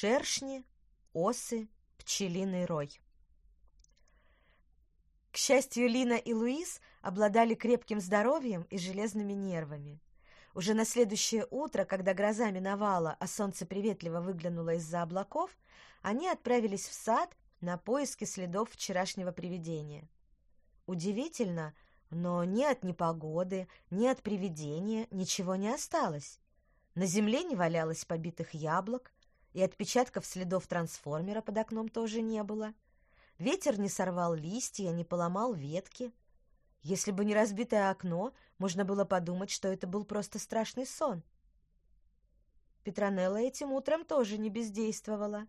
Шершни, осы, пчелиный рой. К счастью, Лина и Луис обладали крепким здоровьем и железными нервами. Уже на следующее утро, когда гроза миновала, а солнце приветливо выглянуло из-за облаков, они отправились в сад на поиски следов вчерашнего привидения. Удивительно, но ни от непогоды, ни от привидения ничего не осталось. На земле не валялось побитых яблок, и отпечатков следов трансформера под окном тоже не было. Ветер не сорвал листья, не поломал ветки. Если бы не разбитое окно, можно было подумать, что это был просто страшный сон. Петронелла этим утром тоже не бездействовала.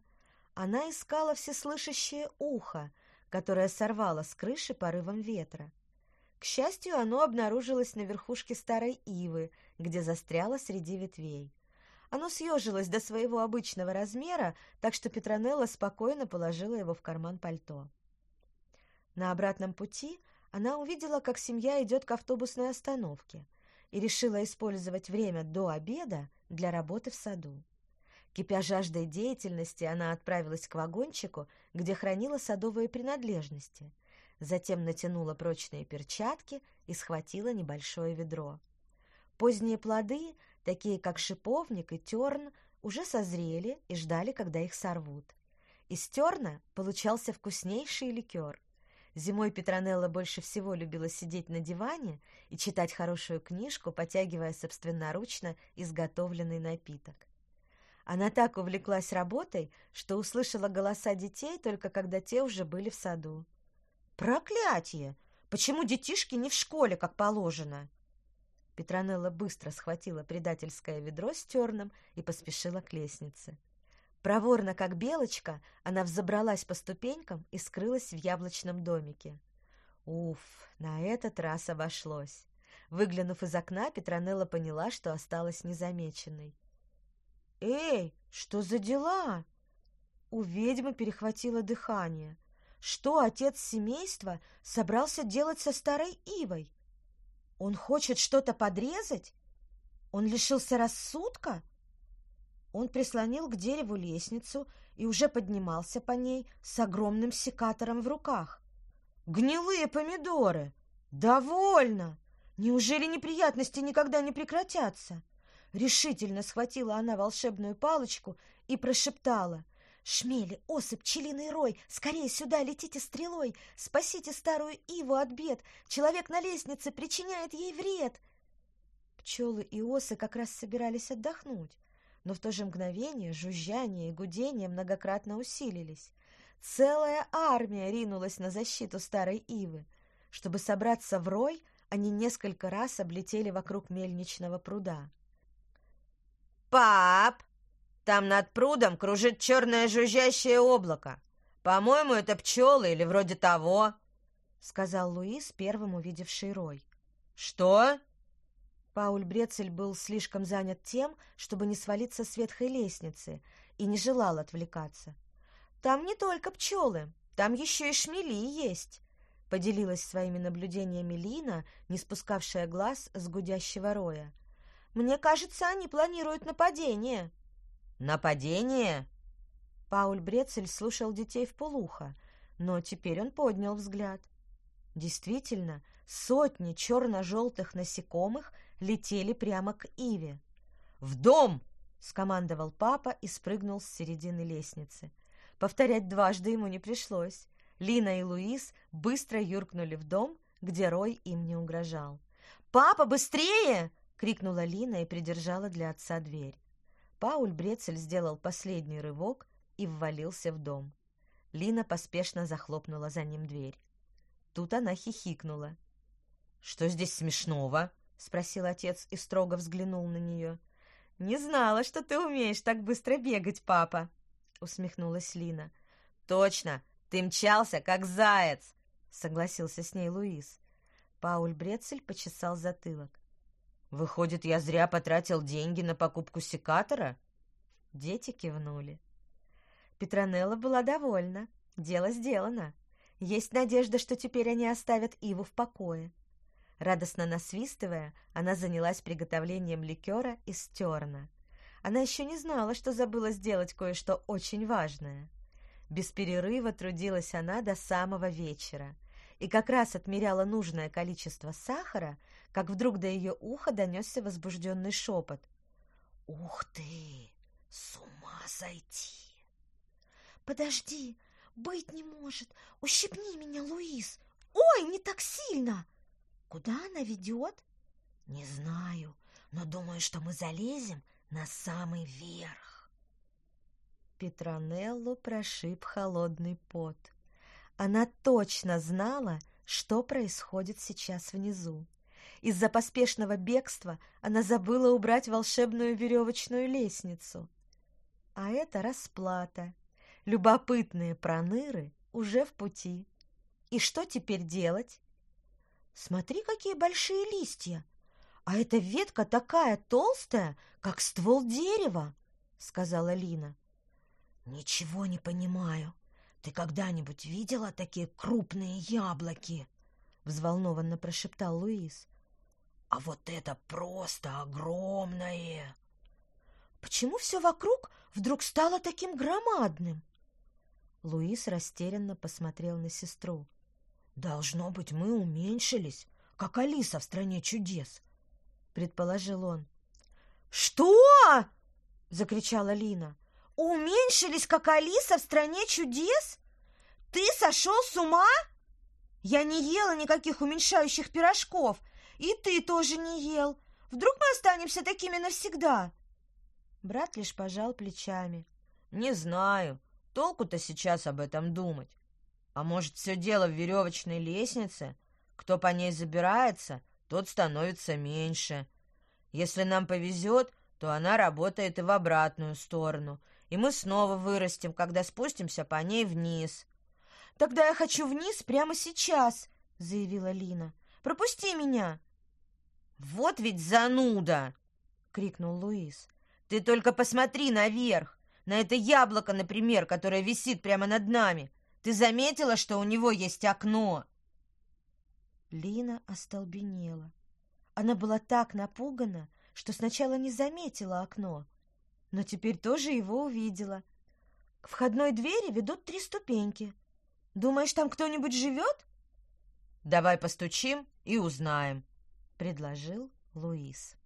Она искала всеслышащее ухо, которое сорвало с крыши порывом ветра. К счастью, оно обнаружилось на верхушке старой ивы, где застряло среди ветвей. Оно съежилось до своего обычного размера, так что Петронелла спокойно положила его в карман пальто. На обратном пути она увидела, как семья идет к автобусной остановке и решила использовать время до обеда для работы в саду. Кипя жаждой деятельности, она отправилась к вагончику, где хранила садовые принадлежности. Затем натянула прочные перчатки и схватила небольшое ведро. Поздние плоды, такие как шиповник и терн, уже созрели и ждали, когда их сорвут. Из терна получался вкуснейший ликер. Зимой Петронелла больше всего любила сидеть на диване и читать хорошую книжку, потягивая собственноручно изготовленный напиток. Она так увлеклась работой, что услышала голоса детей только когда те уже были в саду. «Проклятие! Почему детишки не в школе, как положено?» Петронелла быстро схватила предательское ведро с терном и поспешила к лестнице. Проворно, как белочка, она взобралась по ступенькам и скрылась в яблочном домике. Уф, на этот раз обошлось. Выглянув из окна, Петронелла поняла, что осталась незамеченной. «Эй, что за дела?» У ведьмы перехватило дыхание. Что отец семейства собрался делать со старой Ивой? Он хочет что-то подрезать? Он лишился рассудка? Он прислонил к дереву лестницу и уже поднимался по ней с огромным секатором в руках. «Гнилые помидоры! Довольно! Неужели неприятности никогда не прекратятся?» Решительно схватила она волшебную палочку и прошептала. «Шмели, осы, пчелиный рой, скорее сюда летите стрелой! Спасите старую Иву от бед! Человек на лестнице причиняет ей вред!» Пчелы и осы как раз собирались отдохнуть, но в то же мгновение жужжание и гудение многократно усилились. Целая армия ринулась на защиту старой Ивы. Чтобы собраться в рой, они несколько раз облетели вокруг мельничного пруда. «Пап, там над прудом кружит черное жужжащее облако. По-моему, это пчелы или вроде того», — сказал Луис, первым увидевший рой. «Что?» Пауль Брецель был слишком занят тем, чтобы не свалиться с ветхой лестницы, и не желал отвлекаться. «Там не только пчелы, там еще и шмели есть», — поделилась своими наблюдениями Лина, не спускавшая глаз с гудящего роя. Мне кажется, они планируют нападение». «Нападение?» Пауль Брецель слушал детей в полухо, но теперь он поднял взгляд. Действительно, сотни черно-желтых насекомых летели прямо к Иве. «В дом!» — скомандовал папа и спрыгнул с середины лестницы. Повторять дважды ему не пришлось. Лина и Луис быстро юркнули в дом, где Рой им не угрожал. «Папа, быстрее!» крикнула Лина и придержала для отца дверь. Пауль Брецель сделал последний рывок и ввалился в дом. Лина поспешно захлопнула за ним дверь. Тут она хихикнула. «Что здесь смешного?» — спросил отец и строго взглянул на нее. «Не знала, что ты умеешь так быстро бегать, папа!» — усмехнулась Лина. «Точно! Ты мчался, как заяц!» — согласился с ней Луис. Пауль Брецель почесал затылок. Выходит, я зря потратил деньги на покупку секатора? Дети кивнули. Петронелла была довольна. Дело сделано. Есть надежда, что теперь они оставят Иву в покое. Радостно насвистывая, она занялась приготовлением ликера из терна. Она еще не знала, что забыла сделать кое-что очень важное. Без перерыва трудилась она до самого вечера и как раз отмеряла нужное количество сахара, как вдруг до ее уха донесся возбужденный шепот. «Ух ты! С ума сойти!» «Подожди! Быть не может! Ущипни меня, Луис! Ой, не так сильно!» «Куда она ведет?» «Не знаю, но думаю, что мы залезем на самый верх. Петронеллу прошиб холодный пот. Она точно знала, что происходит сейчас внизу. Из-за поспешного бегства она забыла убрать волшебную веревочную лестницу. А это расплата. Любопытные проныры уже в пути. И что теперь делать? Смотри, какие большие листья! «А эта ветка такая толстая, как ствол дерева», — сказала Лина. «Ничего не понимаю. Ты когда-нибудь видела такие крупные яблоки?» — взволнованно прошептал Луис. «А вот это просто огромное!» «Почему все вокруг вдруг стало таким громадным?» Луис растерянно посмотрел на сестру. «Должно быть, мы уменьшились, как Алиса в «Стране чудес», предположил он. «Что?» — закричала Лина. «Уменьшились, как Алиса в «Стране чудес»? Ты сошел с ума? Я не ела никаких уменьшающих пирожков, и ты тоже не ел. Вдруг мы останемся такими навсегда?» Брат лишь пожал плечами. «Не знаю. Толку-то сейчас об этом думать. А может, все дело в веревочной лестнице? Кто по ней забирается, тот становится меньше. Если нам повезет, то она работает и в обратную сторону, и мы снова вырастем, когда спустимся по ней вниз. «Тогда я хочу вниз прямо сейчас», — заявила Лина. «Пропусти меня!» «Вот ведь зануда!» — крикнул Луис. «Ты только посмотри наверх! На это яблоко, например, которое висит прямо над нами! Ты заметила, что у него есть окно?» Лина остолбенела. Она была так напугана, что сначала не заметила окно, но теперь тоже его увидела. К входной двери ведут три ступеньки. Думаешь, там кто-нибудь живет? Давай постучим и узнаем, предложил Луис.